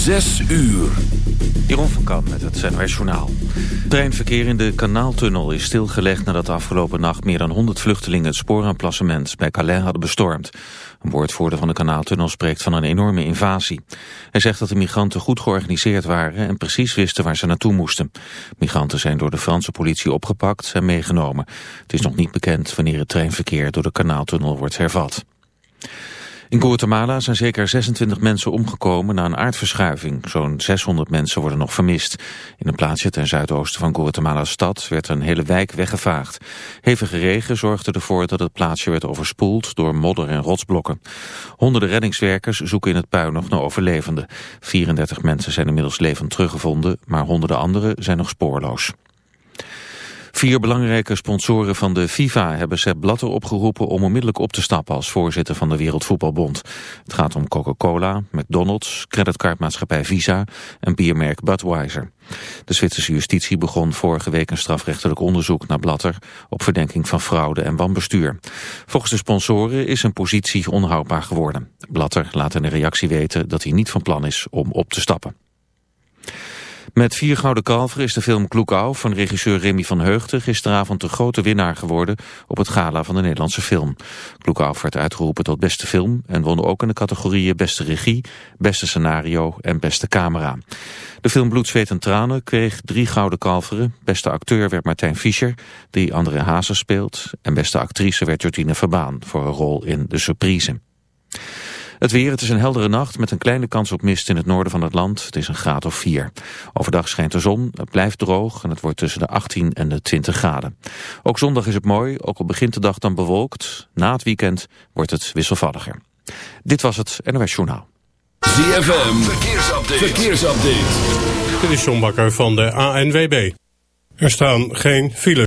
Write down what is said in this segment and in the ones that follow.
Zes uur. Jeroen van Kamp met het NOS Journaal. Treinverkeer in de kanaaltunnel is stilgelegd nadat afgelopen nacht meer dan 100 vluchtelingen het spooraanplassement bij Calais hadden bestormd. Een woordvoerder van de kanaaltunnel spreekt van een enorme invasie. Hij zegt dat de migranten goed georganiseerd waren en precies wisten waar ze naartoe moesten. Migranten zijn door de Franse politie opgepakt en meegenomen. Het is nog niet bekend wanneer het treinverkeer door de kanaaltunnel wordt hervat. In Guatemala zijn zeker 26 mensen omgekomen na een aardverschuiving. Zo'n 600 mensen worden nog vermist. In een plaatsje ten zuidoosten van Guatemala's stad werd een hele wijk weggevaagd. Hevige regen zorgde ervoor dat het plaatsje werd overspoeld door modder en rotsblokken. Honderden reddingswerkers zoeken in het puin nog naar overlevenden. 34 mensen zijn inmiddels levend teruggevonden, maar honderden anderen zijn nog spoorloos. Vier belangrijke sponsoren van de FIFA hebben Sepp Blatter opgeroepen om onmiddellijk op te stappen als voorzitter van de Wereldvoetbalbond. Het gaat om Coca-Cola, McDonald's, creditcardmaatschappij Visa en biermerk Budweiser. De Zwitserse justitie begon vorige week een strafrechtelijk onderzoek naar Blatter op verdenking van fraude en wanbestuur. Volgens de sponsoren is zijn positie onhoudbaar geworden. Blatter laat in een reactie weten dat hij niet van plan is om op te stappen. Met vier gouden kalveren is de film Kloekau van regisseur Remy van Heugden gisteravond de grote winnaar geworden op het gala van de Nederlandse film. Kloekau werd uitgeroepen tot beste film en won ook in de categorieën beste regie, beste scenario en beste camera. De film Bloed, Zweet en Tranen kreeg drie gouden kalveren. Beste acteur werd Martijn Fischer, die André Hazes speelt. En beste actrice werd Jordine Verbaan voor een rol in De Surprise. Het weer, het is een heldere nacht met een kleine kans op mist in het noorden van het land. Het is een graad of 4. Overdag schijnt de zon, het blijft droog en het wordt tussen de 18 en de 20 graden. Ook zondag is het mooi, ook al begint de dag dan bewolkt. Na het weekend wordt het wisselvalliger. Dit was het NOS Journaal. ZFM, verkeersupdate. verkeersupdate. Dit is John Bakker van de ANWB. Er staan geen files.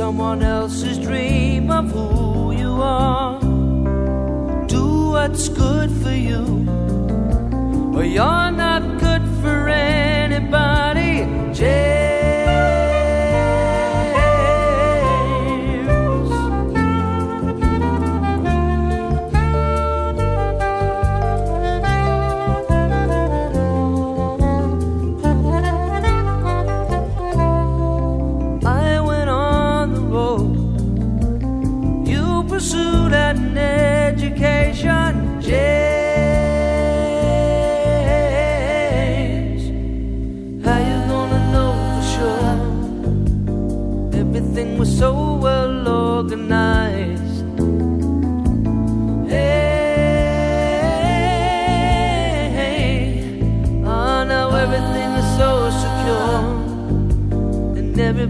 Someone else's dream of who you are Do what's good for you, or you're not good for anybody. James.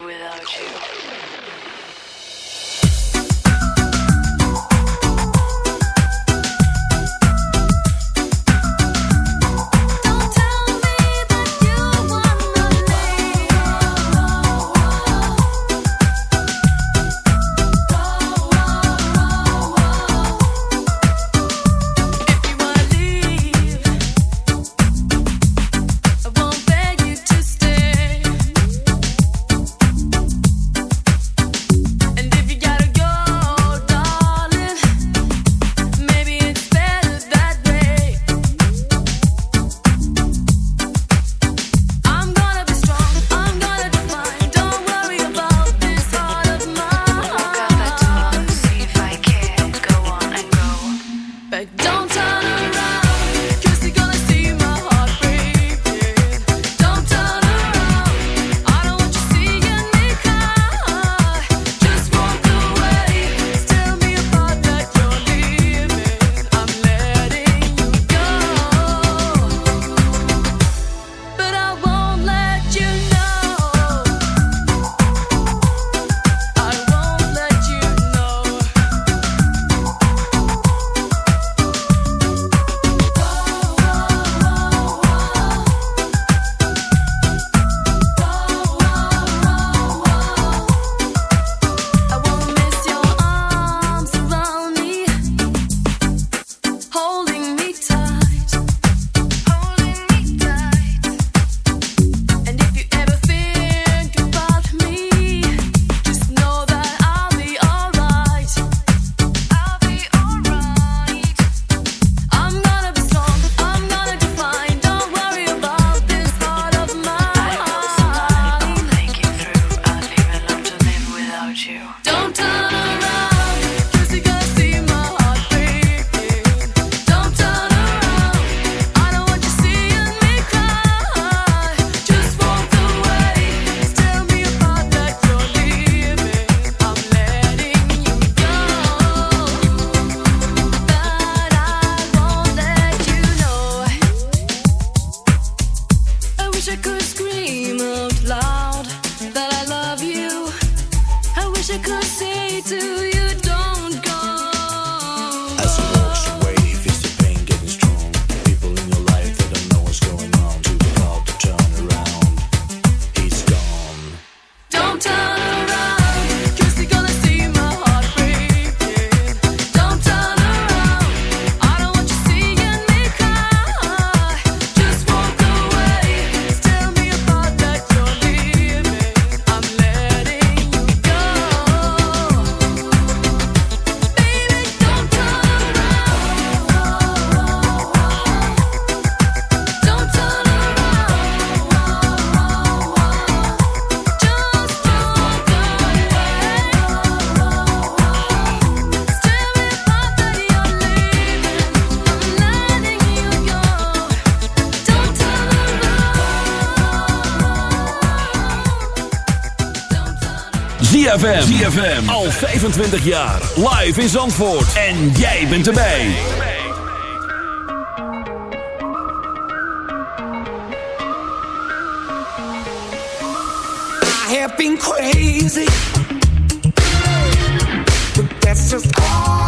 without you. ZFM. ZFM. Al 25 jaar. Live in Zandvoort. En jij bent erbij. I have been crazy. But that's just.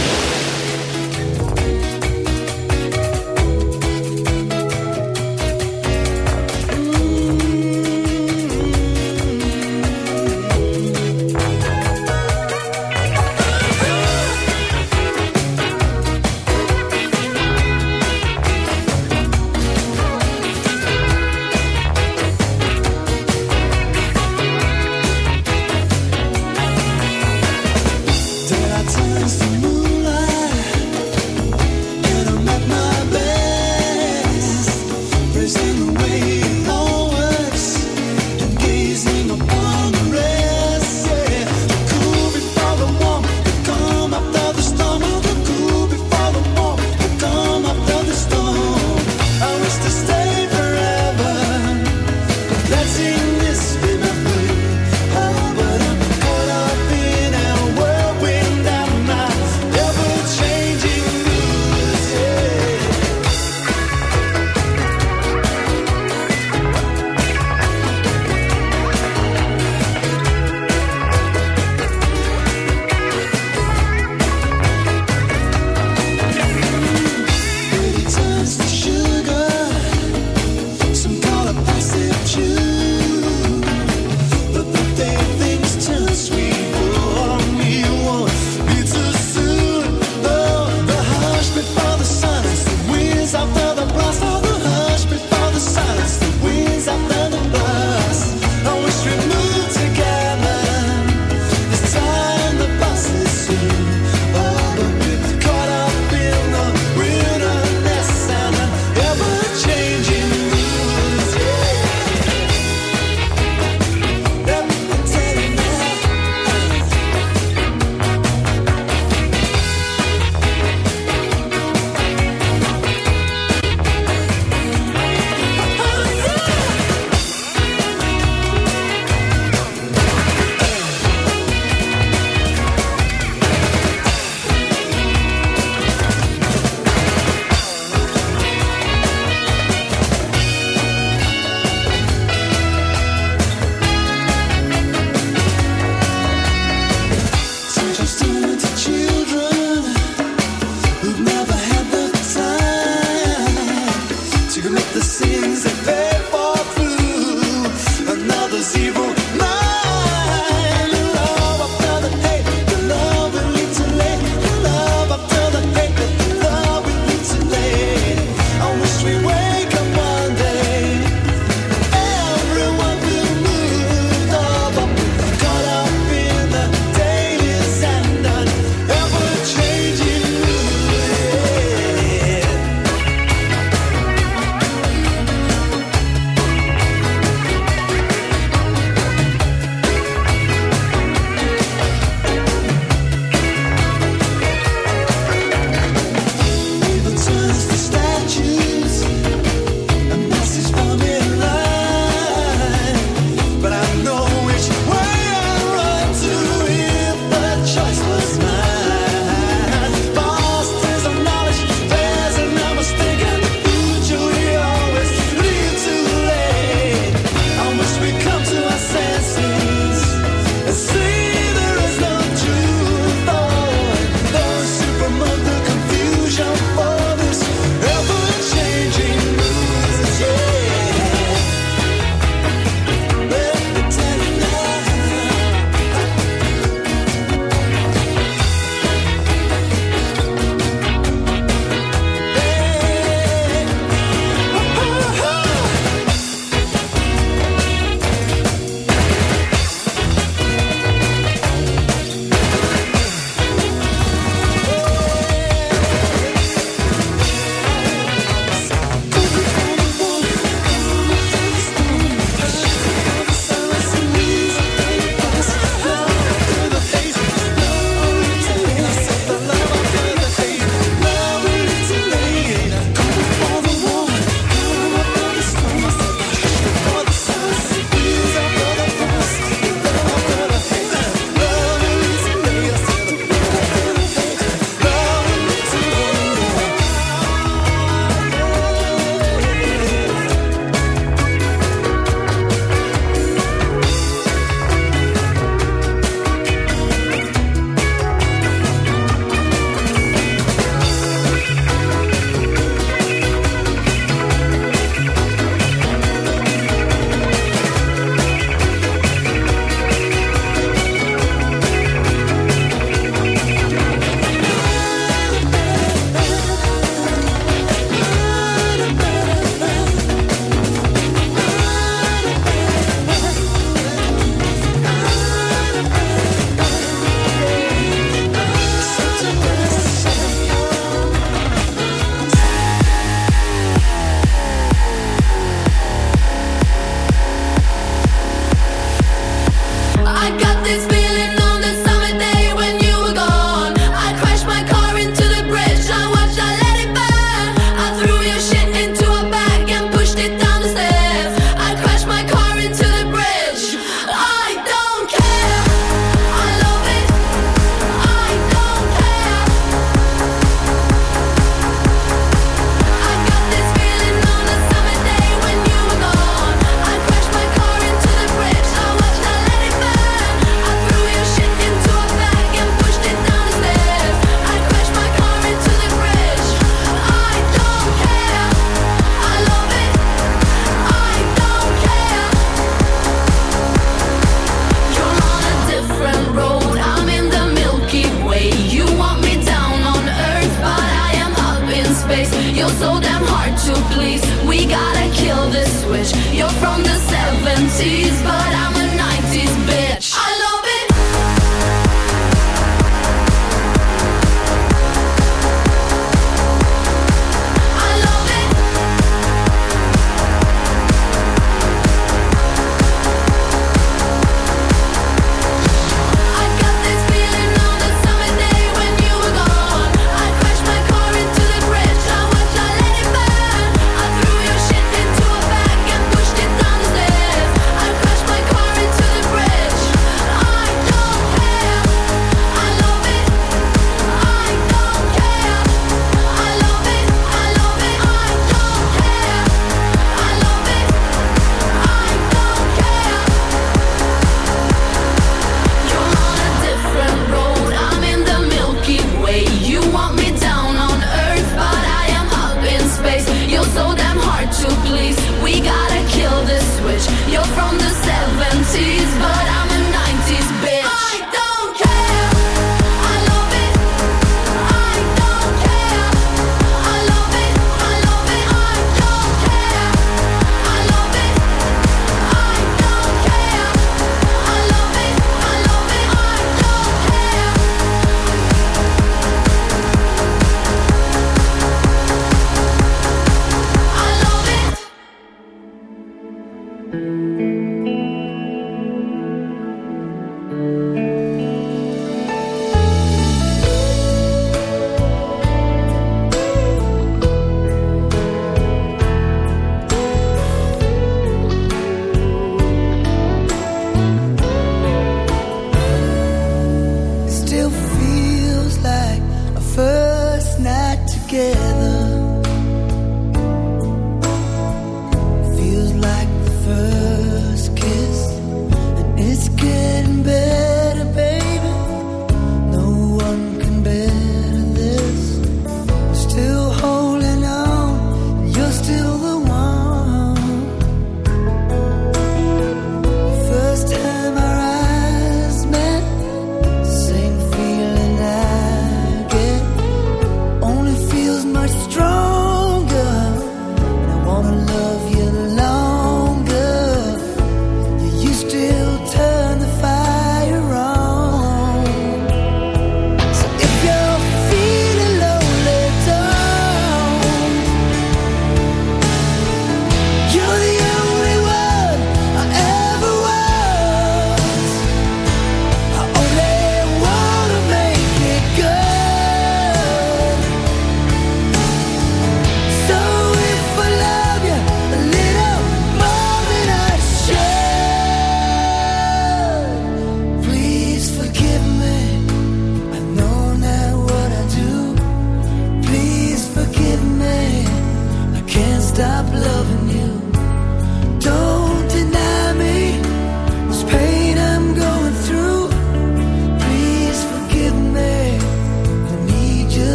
It's getting better.